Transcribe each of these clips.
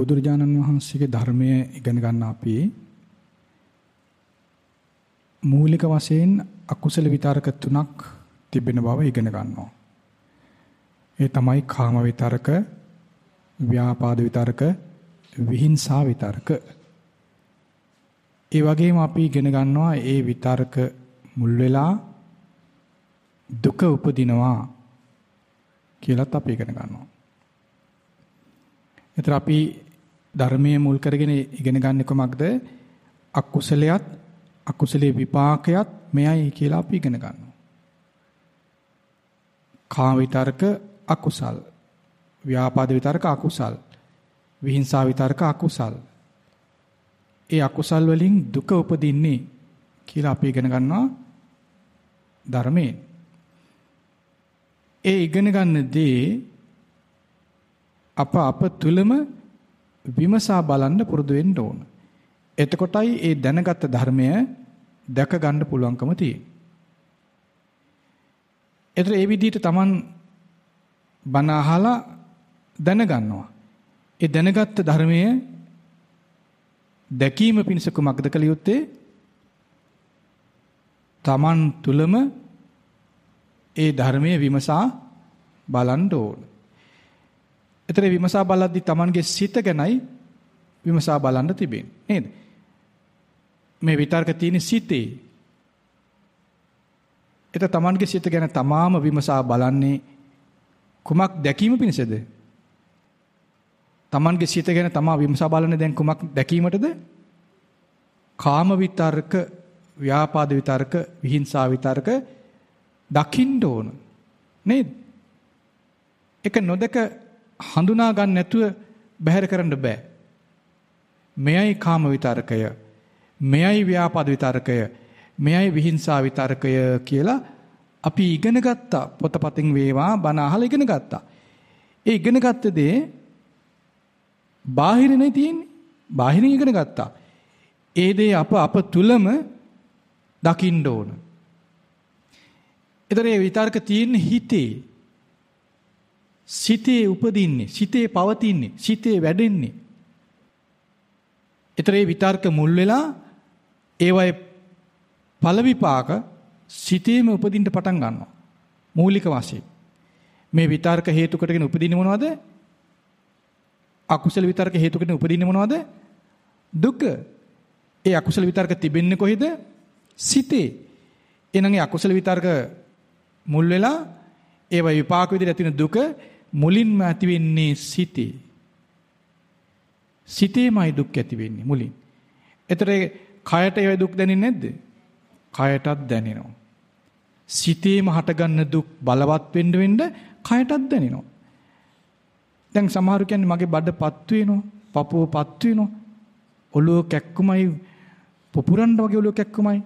බුදුරජාණන් වහන්සේගේ ධර්මය ඉගෙන ගන්න අපි මූලික වශයෙන් අකුසල විතරක තුනක් තිබෙන බව ඉගෙන ගන්නවා. ඒ තමයි කාම විතරක, ව්‍යාපාද විතරක, විහිංසා විතරක. ඒ වගේම අපි ඉගෙන ගන්නවා ඒ විතරක මුල් වෙලා දුක උපදිනවා කියලාත් අපි ඉගෙන ගන්නවා. එතන අපි ධර්මයේ මුල් කරගෙන ඉගෙන ගන්න කොමක්ද? අකුසලයක් අකුසලයේ විපාකයක් මෙයයි කියලා අපි ඉගෙන ගන්නවා. කාම විතරක අකුසල්. ව්‍යාපාද විතරක අකුසල්. විහිංසාව විතරක අකුසල්. ඒ අකුසල් වලින් දුක උපදින්නේ කියලා අපි ඉගෙන ගන්නවා ධර්මයෙන්. ඒ ඉගෙන ගන්න දේ අප අප තුලම විමසා බලන්න පුරුදු වෙන්න ඕන. එතකොටයි ඒ දැනගත් ධර්මය දැක ගන්න පුළුවන්කම තියෙන්නේ. ඒතර ඒ විදිහට Taman බණ අහලා දැනගන්නවා. ඒ දැනගත් ධර්මය දැකීම පිණිස කුමක්ද කළ යුත්තේ? Taman තුලම ඒ ධර්මයේ විමසා බලන්න ඕන. ඒතර විමසා බලද්දි Tamanගේ සිත ගැනයි විමසා බලන්න තිබෙන්නේ නේද? මේ විතර්ක තියෙන සිතේ. ඒත Tamanගේ සිත ගැන තමාම විමසා බලන්නේ කුමක් දැකීම පිණිසද? Tamanගේ සිත ගැන තමා විමසා බලන්නේ දැන් කුමක් දැකීමටද? කාම විතර්ක, ව්‍යාපාද විතර්ක, විහිංසා විතර්ක දකින්න ඕන. නේද? එක නොදක හඳුනා ගන්න නැතුව බැහැර කරන්න බෑ. මෙයයි කාම විතරකය. මෙයයි ව්‍යාපාද විතරකය. මෙයයි විහිංසා විතරකය කියලා අපි ඉගෙන ගත්තා. පොතපතින් වේවා බණ අහලා ඉගෙන ගත්තා. ඒ ඉගෙන ගත්ත දේ බාහිරනේ තියෙන්නේ. බාහිරින් ඉගෙන ගත්තා. ඒ දේ අප අප තුලම දකින්න ඕන. ඒතර ඒ විතර්ක තියෙන්නේ හිතේ. සිතේ උපදින්නේ, සිතේ පවතින්නේ, සිතේ වැඩෙන්නේ. ඒතර ඒ විතර්ක මුල් වෙලා ඒවයේ ඵල විපාක සිතේම උපදින්න පටන් ගන්නවා. මූලික වශයෙන්. මේ විතර්ක හේතු කොටගෙන උපදින්නේ මොනවද? අකුසල විතර්ක හේතු කොටගෙන උපදින්නේ මොනවද? දුක. ඒ අකුසල විතර්ක තිබෙන්නේ කොහෙද? සිතේ. එහෙනම් ඒ අකුසල විතර්ක මුල් වෙලා ඒව විපාක විදිහට ඇති වෙන දුක මුලින්ම ඇති වෙන්නේ සිතේ. සිතේමයි දුක් ඇති වෙන්නේ මුලින්. ඒතර කයට ඒ දුක් දැනෙන්නේ නැද්ද? කයටත් දැනෙනවා. සිතේම හටගන්න දුක් බලවත් වෙන්න වෙන්න කයටත් දැනෙනවා. දැන් සමහරු කියන්නේ මගේ බඩපත් වෙනවා, පපුව පත් වෙනවා, ඔළුව කැක්කුමයි, පුපුරන්න වගේ ඔළුව කැක්කුමයි.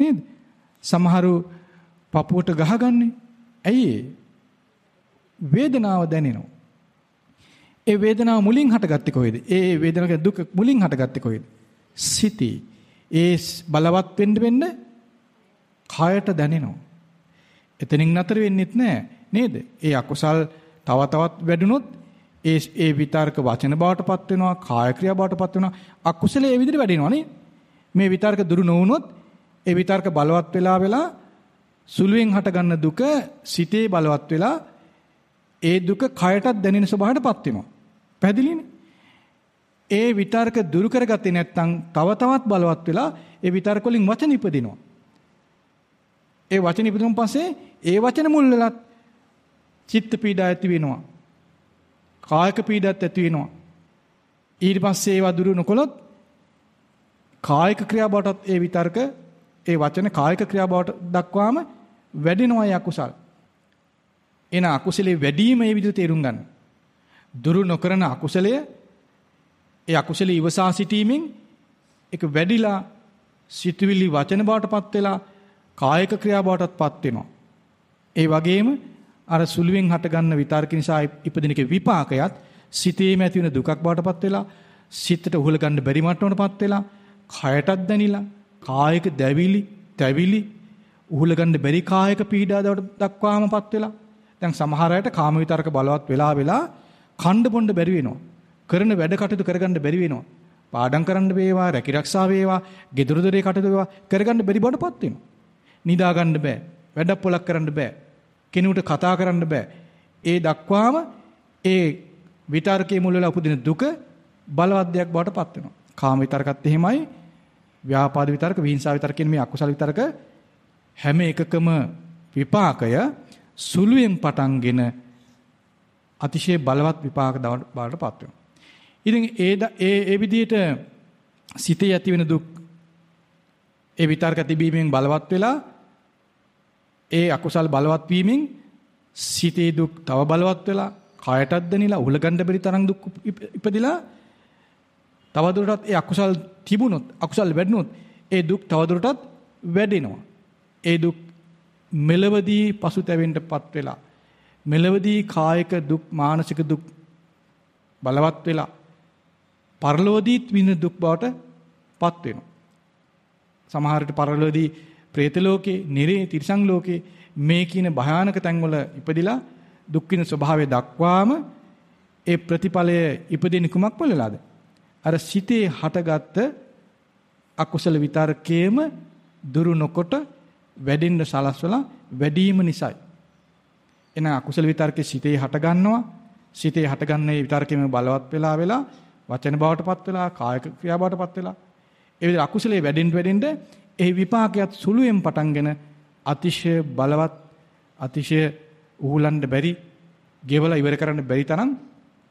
නේද? සමහරු පපුවට ගහගන්නේ. ඇයි වේදනාව දැනෙනවා. ඒ වේදනාව මුලින් හටගත්තේ කොහෙද? ඒ වේදනාවක දුක මුලින් හටගත්තේ කොහෙද? සිතී. ඒ බලවත් වෙන්න වෙන්න කයට දැනෙනවා. එතනින් නතර වෙන්නෙත් නෑ නේද? ඒ අකුසල් තව තවත් වැඩුණොත් ඒ ඒ විතර්ක වචන බවටපත් වෙනවා, කාය ක්‍රියා බවටපත් වෙනවා. අකුසලයේ ඒ විදිහට වැඩෙනවා නේ. මේ විතර්ක දුරු නොවුනොත් ඒ විතර්ක බලවත් වෙලා වෙලා සුළුවෙන් හටගන්න දුක සිතේ බලවත් වෙලා ඒ දුක කයටත් දැනෙන ස්වභාවයටපත් වෙනවා. පැහැදිලිනේ? ඒ විතර්ක දුරු කරගත්තේ නැත්නම් තව තවත් බලවත් වෙලා ඒ විතර්ක වලින් වචන ඉපදිනවා. ඒ වචන ඉපදුනන් පස්සේ ඒ වචන මුල් වෙලත් චිත්ත පීඩා ඇති වෙනවා. කායික පීඩාත් ඇති වෙනවා. ඊට පස්සේ ඒවා දුරු නොකළොත් කායික ක්‍රියා බවටත් ඒ විතර්ක ඒ වචන කායික ක්‍රියා බවට දක්වාම වැඩෙනවා ඒ අකුසල්. එන අකුසලේ වැඩිම මේ විදිහට තේරුම් ගන්න. දුරු නොකරන අකුසලය ඒ අකුසලේ ඉවසා සිටීමෙන් ඒක වැඩිලා සිතුවිලි වචන බවටපත් වෙලා කායික ක්‍රියා බවටත්පත් වෙනවා. ඒ වගේම අර සුළුවෙන් හටගන්න විතර්ක නිසා ඉපදිනක විපාකයක් සිතේම ඇති වෙන දුකක් බවටපත් වෙලා සිතට උහුල ගන්න බැරි මට්ටමකටපත් වෙලා කයටත් දැනිලා කායික දැවිලි තැවිලි උහුල ගන්න බැරි කායික පීඩා දක්වාමපත් වෙලා දැන් සමහර අයට කාම විතරක බලවත් වෙලා වෙලා කණ්ඩ බොණ්ඩ බැරි වෙනවා. කරන වැඩ කටයුතු කරගන්න බැරි වෙනවා. පාඩම් කරන්න වේවා, රැකිරක්ෂා වේවා, ගෙදර දොරේ කටයුතු වේවා කරගන්න බැරි බවටපත් වෙනවා. නිදා ගන්න බෑ. වැඩක් පොලක් කරන්න බෑ. කෙනෙකුට කතා කරන්න බෑ. ඒ දක්වාම ඒ විතර්කයේ මුල් වෙලා උපදින දුක බලවත් දෙයක් බවට පත් වෙනවා. කාම විතර්කත් එහෙමයි. ව්‍යාපාද විතර්ක, විහිංසාව විතර්ක කියන මේ අකුසල විතර්ක හැම එකකම විපාකය සුළුයෙන් පටන්ගෙන අතිශය බලවත් විපාක බවට පත් වෙනවා. ඉතින් ඒ ඒ ඒ විදිහට සිතේ ඇති වෙන දුක් ඒ විතර්ක තිබීමෙන් බලවත් වෙලා ඒ අකුසල් බලවත් වීමෙන් සිතේ දුක් තව බලවත් වෙලා කායටත් දැනිලා උලගන්න බැරි තරම් දුක් ඉපදිලා තවදුරටත් ඒ අකුසල් තිබුණොත් අකුසල් වැඩනොත් ඒ දුක් තවදුරටත් වැඩෙනවා. ඒ දුක් මෙලවදී පසුතැවෙන්නපත් වෙලා මෙලවදී කායික දුක් මානසික දුක් බලවත් වෙලා පරලෝදීත් විඳ දුක් බවට පත් වෙනවා. සමහර විට පරලෝදී പ്രേත ලෝකේ, නිරේ, තිරිසන් ලෝකේ මේ කියන භයානක තැන්වල ඉපදිලා දුක් විඳ ස්වභාවය දක්වාම ඒ ප්‍රතිඵලය ඉපදෙන්නේ කුමක් වලලාද? අර සිතේ හටගත්ත අකුසල විතරකේම දුරු නොකොට වැඩෙන්න සලස්වලා වැඩිම නිසායි. එන අකුසල විතරකේ සිතේ හට ගන්නවා. සිතේ හටගන්නේ විතරකේම බලවත් වෙලා වෙලා වචන බවටපත් වෙලා කායික ක්‍රියා බවටපත් වෙලා ඒ විදිහට අකුසලයේ වැඩෙන්න වැඩෙන්න ඒ විපාකයක් සුළුයෙන් පටන්ගෙන අතිශය බලවත් අතිශය උහුලන්න බැරි ගෙවලා ඉවර කරන්න බැරි තරම්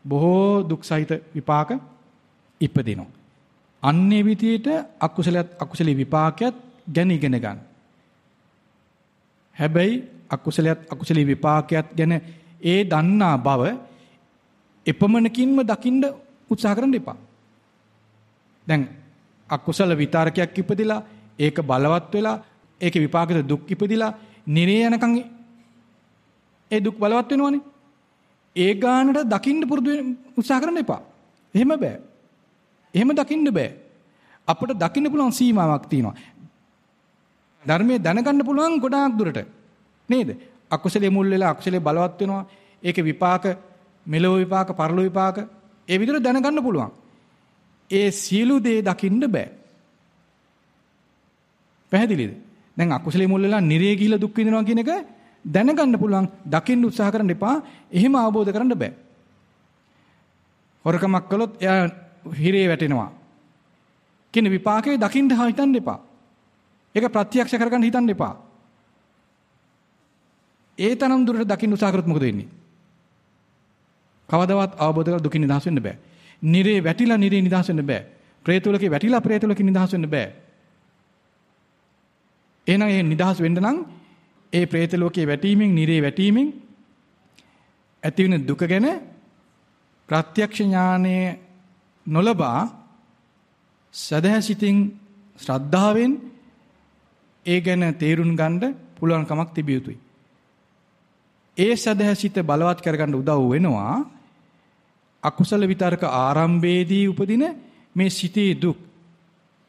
බොහෝ දුක් සහිත විපාක ඉපදිනවා. අන්නේ විදියට අකුසලයක් අකුසලී විපාකයක් ගැන ඉගෙන ගන්න. හැබැයි අකුසලයක් අකුසලී විපාකයක් ගැන ඒ දන්නා බව එපමණකින්ම දකින්න උත්සාහ කරන්න එපා. දැන් අකුසල විතරකයක් ඉපදිලා ඒක බලවත් වෙලා ඒකේ විපාකද දුක් ඉපදිලා නිරේ යනකම් ඒ දුක් බලවත් වෙනවනේ. ඒ ගානට දකින්න පුරුදු උත්සාහ කරන්න එපා. එහෙම බෑ. එහෙම දකින්න බෑ. අපිට දකින්න පුළුවන් සීමාවක් තියෙනවා. ධර්මයේ දැනගන්න පුළුවන් ගොඩාක් දුරට. නේද? අකුසලයේ මුල් වෙලා අකුසලයේ බලවත් වෙනවා. ඒකේ විපාක මෙලොව විපාක, පරලොව විපාක ඒ විදිහට දැනගන්න පුළුවන්. ඒ සියලු දේ දකින්න බෑ. පැහැදිලිද? දැන් අකුසලයේ මුල් වෙලා නිරේ ගිහිලා දුක් විඳිනවා කියන එක දැනගන්න පුළුවන්. දකින්න උත්සාහ කරන්න එපා. එහෙම අවබෝධ කරන්න බෑ. හොරකමක් කළොත් එයා හිරේ වැටෙනවා. කියන විපාකේ දකින්න හිතන්න එපා. ඒක ප්‍රත්‍යක්ෂ කරගන්න හිතන්න එපා. ඒ තරම් දුරට දකින්න උත්සාහ කරොත් මොකද වෙන්නේ? කවදාවත් අවබෝධ කරලා දුකින් නිදහස් වෙන්න බෑ. නිරේ වැටිලා නිරේ නිදහස් වෙන්න බෑ. ප්‍රේතවලකේ වැටිලා ප්‍රේතවලකින් නිදහස් වෙන්න බෑ. එහෙනම් ඒ නිදහස් වෙන්න නම් ඒ പ്രേත ලෝකයේ වැටීමෙන්, නිරේ වැටීමෙන් ඇතිවෙන දුක ගැන ප්‍රත්‍යක්ෂ ඥානයේ නොලබා සදහසිතින් ශ්‍රද්ධාවෙන් ඒ ගැන තේරුම් ගන්න පුළුවන් කමක් තිබිය යුතුයි. ඒ සදහසිත බලවත් කරගන්න උදව් වෙනවා අකුසල විතරක ආරම්භයේදී උපදින මේ සිතේ දුක්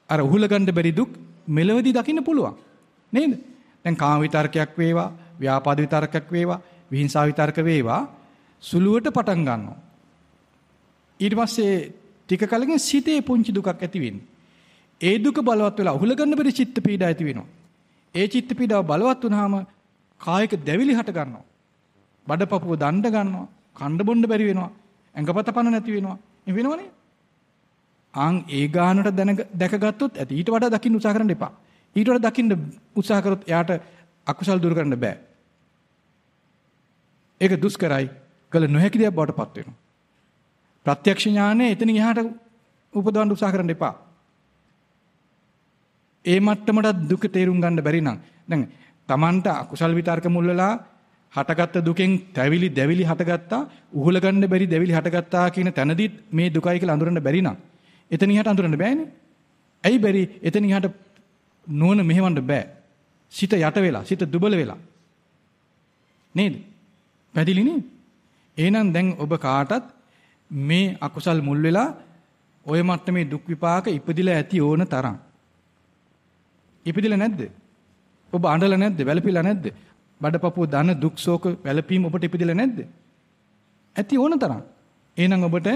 අර උහුල ගන්න බැරි දුක් මෙලවදී දකින්න පුළුවන්. නේද? දැන් කාම විතර්කයක් වේවා, ව්‍යාපාද විතර්කයක් වේවා, විහිංසාව විතර්ක වේවා සුළුවට පටන් ගන්නවා. ඊට පස්සේ ටික කලකින් සිතේ පුංචි දුකක් ඇති වෙන්නේ. ඒ දුක බලවත් වෙලා උහුල ගන්න බැරි චිත්ත පීඩා ඇති වෙනවා. ඒ චිත්ත පීඩාව බලවත් වුනහම කායික දැවිලි හට ගන්නවා. බඩපපුව දණ්ඩ ගන්නවා. කණ්ඩ බොණ්ඩ බැරි වෙනවා. ඇඟපත පන නැති වෙනවා. ඒ වෙනවනේ. ආන් ඒ ගානට දැන දැකගත්තොත් ඇති. ඊට වඩා දකින්න උත්සාහ කරන්න එපා. ඊට වඩා දකින්න උත්සාහ කරොත් එයාට අකුසල් දුරු කරන්න බෑ. ඒක දුෂ්කරයි. කළ නොහැකි දෙයක් බවට පත් වෙනවා. ප්‍රත්‍යක්ෂ ඥානය එතනින් එහාට උපදවන්න උත්සාහ කරන්න එපා. ඒ මට්ටමට දුක තේරුම් ගන්න බැරි නම් දැන් Tamanට අකුසල් විතර්ක මුල්ලලා හටගත්ත දුකෙන් තැවිලි දැවිලි හටගත්තා උහුල ගන්න බැරි දැවිලි හටගත්තා කියන තැනදිත් මේ දුකයි කියලා අඳුරන්න බැරි නම් එතන ඉහට අඳුරන්න බෑනේ. ඇයි බැරි? එතන ඉහට නුවණ මෙහෙවන්න බෑ. සිත යට වෙලා, සිත දුබල වෙලා. නේද? පැහැදිලි නේද? එහෙනම් දැන් ඔබ කාටත් මේ අකුසල් මුල් වෙලා ওই මට්ටමේ දුක් විපාක ඉපදිලා ඇති ඕන තරම්. ඉපදිලා නැද්ද? ඔබ අඬලා නැද්ද? වැළපිලා නැද්ද? බඩපපුව දන දුක් ශෝක වැළපීම් ඔබට ඉපදිලා නැද්ද? ඇති ඕන තරම්. එහෙනම් ඔබට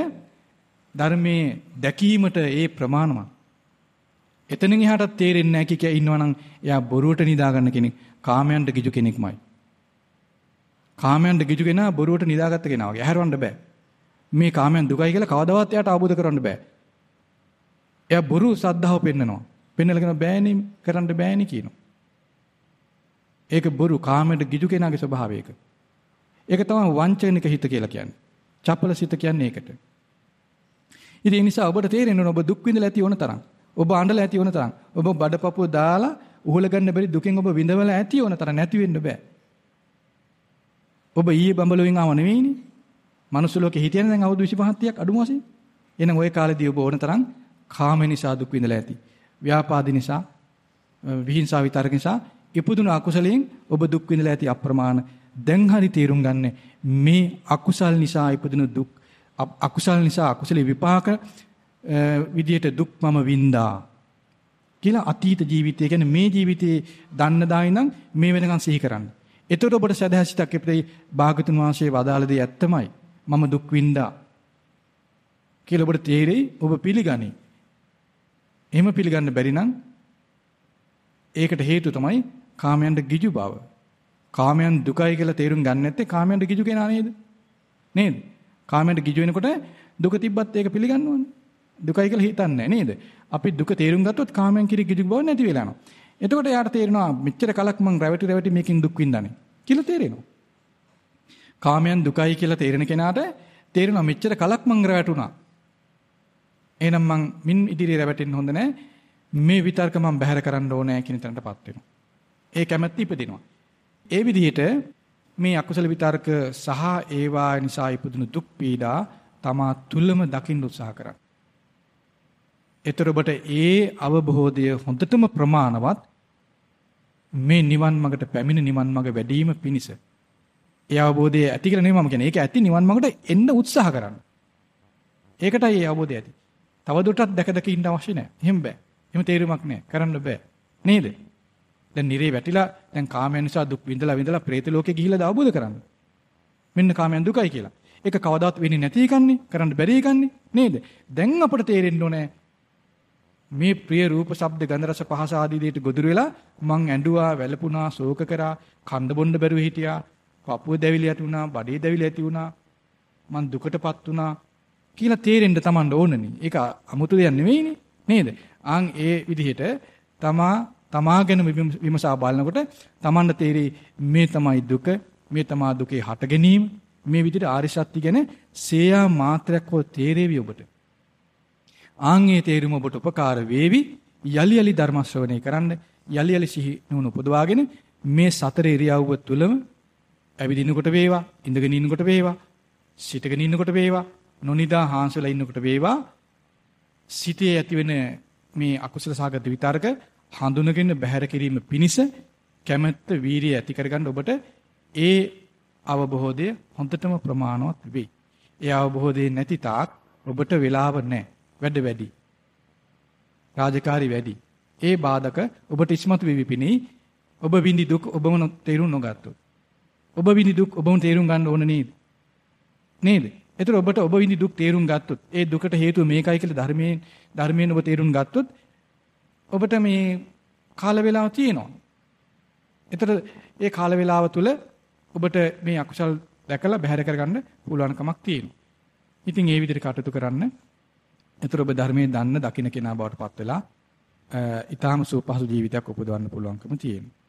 ධර්මයේ දැකීමට ඒ ප්‍රමාණවත්. එතනින් එහාටත් තේරෙන්නේ නැහැ කිය ඉන්නවනම් එයා බොරුවට නිදා ගන්න කෙනෙක්, කාමයන්ට ගිජු කෙනෙක්මයි. කාමයන්ට ගිජු කෙනා බොරුවට නිදාගත්ත කෙනා වගේ. ඇහැරවන්න බෑ. මේ කාමයන් දුකයි කියලා කවදාවත් එයාට අවබෝධ කරගන්න බෑ. එයා බොරු සද්ධාව පෙන්නනවා. පෙන්නලා කියන බෑනේ කරන්න බෑනේ කියනවා. ඒක බොරු කාමයට ගිජු කෙනාගේ ස්වභාවය ඒක. ඒක තමයි වංචනික හිත කියලා කියන්නේ. චපල සිත කියන්නේ ඒකට. ඉතින් ඒ නිසා ඔබට තේරෙන්න ඔබ දුක් විඳලා ඇති ඕන තරම්. ඔබ අඬලා ඇති ඕන තරම්. ඔබ බඩපපුව දාලා උහුල ගන්න බැරි දුකෙන් ඔබ විඳවලා ඇති ඕන තරම් නැති වෙන්න බෑ. ඔබ ඊයේ බඹලුවෙන් ආව නෙවෙයිනේ. මනුස්ස ලෝකේ හිටියන දැන් අවුරුදු 25 30ක් අඩුම වශයෙන්. එහෙනම් ওই කාලේදී ඔබ ඕන තරම් කාම නිසා දුක් විඳලා ඇති. ව්‍යාපාද නිසා, විහිංසාව විතරක නිසා ඉපදුණු අකුසලයෙන් ඔබ දුක් විඳලා ඇති අප්‍රමාණ. දැන් හරි තේරුම් ගන්න මේ අකුසල් නිසා ඉපදුණු දුක් අකුසල් නිසා අකුසලේ විපාක විදියට දුක් මම වින්දා කියලා අතීත ජීවිතය කියන්නේ මේ ජීවිතේ දන්න දායි නම් මේ වෙනකන් සිහි කරන්න. එතකොට ඔබට සදහසිතක් එපෙයි භාගතුන් වහන්සේ වදාළ දේ ඇත්තමයි. මම දුක් වින්දා කියලා ඔබට තේරෙයි ඔබ පිළිගනි. එහෙම පිළිගන්න බැරි නම් ඒකට හේතුව තමයි කාමයන්ට ගිජු බව. කාමයන් දුකයි කියලා තේරුම් ගන්න නැත්තේ කාමයන්ට ගිජු කෙනා නේද? නේද? කාමයන්ට ගිජු වෙනකොට දුක තිබ්බත් ඒක පිළිගන්න ඕනේ. දුකයි කියලා හිතන්නේ නේද? අපි දුක තේරුම් ගත්තොත් කාමයන් කිරි ගිජු බව නැති වෙලා යනවා. එතකොට යාට තේරෙනවා මෙච්චර කලක් මං රැවටි රැවටි මේකෙන් දුක් විඳානේ කියලා තේරෙනවා. කාමයන් දුකයි කියලා තේරෙන කෙනාට තේරෙනවා මෙච්චර කලක් මං රැවටුණා. එහෙනම් මං මින් ඉදිරියේ රැවටෙන්න හොඳ නැහැ. මේ විතර්ක මං බැහැර කරන්න ඕනේ කියන තැනටපත් වෙනවා. ඒ කැමැත්ත ඉපදිනවා. ඒ විදිහට මේ අකුසල විතර්ක සහ ඒවා නිසා ඉපදුණු දුක් පීඩා තමා තුලම දකින්න උත්සාහ කරන්න. ඒතර ඔබට ඒ අවබෝධය හොඳටම ප්‍රමාණවත් මේ නිවන් මඟට පැමිණ නිවන් මඟ වැඩිම පිණිස ඒ අවබෝධය ඇති කියලා නෙමෙයි මම කියන්නේ. ඒක ඇති නිවන් මඟට එන්න උත්සාහ කරන්න. ඒකටයි ඒ අවබෝධය ඇති. තවදුරටත් දැක දැක ඉන්න අවශ්‍ය නැහැ. එහෙම බෑ. එහෙම තේරුමක් නැහැ. කරන්න බෑ. නේද? දැන් නිරේ වැටිලා දැන් කාමයන් නිසා දුක් විඳලා විඳලා പ്രേත ලෝකේ ගිහිල්ලා අවබෝධ කරන්න. මෙන්න කාමයන් දුකයි කියලා. ඒක කවදාවත් වෙන්නේ නැති එකන්නේ. කරන්න බැරි එකන්නේ. නේද? දැන් අපට තේරෙන්න ඕනේ මේ ප්‍රිය රූප ශබ්ද ගන්ධ රස පහස ආදී දේට ගොදුරු වෙලා මං ඇඬුවා වැළපුණා ශෝක කරා කන්ද බොන්න බැරුව හිටියා පපුව දැවිලි ඇති වුණා, බඩේ දැවිලි ඇති වුණා, මං දුකටපත් වුණා කියලා තේරෙන්න Tamanට ඕනනේ. ඒක අමුතු දෙයක් නෙවෙයිනේ. නේද? ආන් ඒ විදිහට තමා තමා ගැන විමසා බලනකොට Tamanට තේරෙයි මේ තමයි දුක, මේ තමා දුකේ හට ගැනීම, මේ විදිහට ආර්ය සත්‍ය ගැන සේයා මාත්‍රයක් හෝ තේරෙවි ඔබට. ආන් ඒ තේරුම ඔබට උපකාර වේවි. යලි යලි ධර්ම ශ්‍රවණය කරන්න, යලි යලි සිහි නුවණ උපදවාගෙන මේ සතර ඉරියව්ව තුලම ඇවිදිනකොට වේවා, ඉඳගෙන ඉන්නකොට වේවා, සිටගෙන ඉන්නකොට වේවා, නොනිදා හාන්සලා ඉන්නකොට වේවා, සිතේ ඇතිවෙන මේ අකුසල සාගත විතරක හඳුනගෙන බැහැර කිරීම පිණිස කැමැත්ත වීරිය ඇති කරගන්න ඔබට ඒ අවබෝධය හොඳටම ප්‍රමාණවත් වෙයි. ඒ අවබෝධය නැති තාක් ඔබට වෙලාව නැහැ. වැඩ වැඩි. රාජකාරි වැඩි. ඒ බාධක ඔබට ඉස්මතු වෙවි පිණි ඔබ විඳි දුක් ඔබම තේරුම් නොගත්තොත්. ඔබ විඳි දුක් ඔබම තේරුම් ගන්න ඕන නේද? නේද? ඒතර ඔබට ඔබ විඳි දුක් තේරුම් ගත්තොත් ඒ දුකට හේතුව මේකයි කියලා ධර්මයෙන් ධර්මයෙන් ඔබ තේරුම් ගත්තොත් ඔබට මේ කාල වේලාව තියෙනවා. ඒතර ඒ කාල වේලාව තුල ඔබට මේ අකුසල් දැකලා බැහැර කරගන්න පුළුවන්කමක් තියෙනවා. ඉතින් ඒ විදිහට කටයුතු කරන්න. ඒතර ඔබ ධර්මයේ දන්න දකින්න කෙනා බවට පත් වෙලා ඊටාම සූපහසු ජීවිතයක් උපදවන්න පුළුවන්කම තියෙනවා.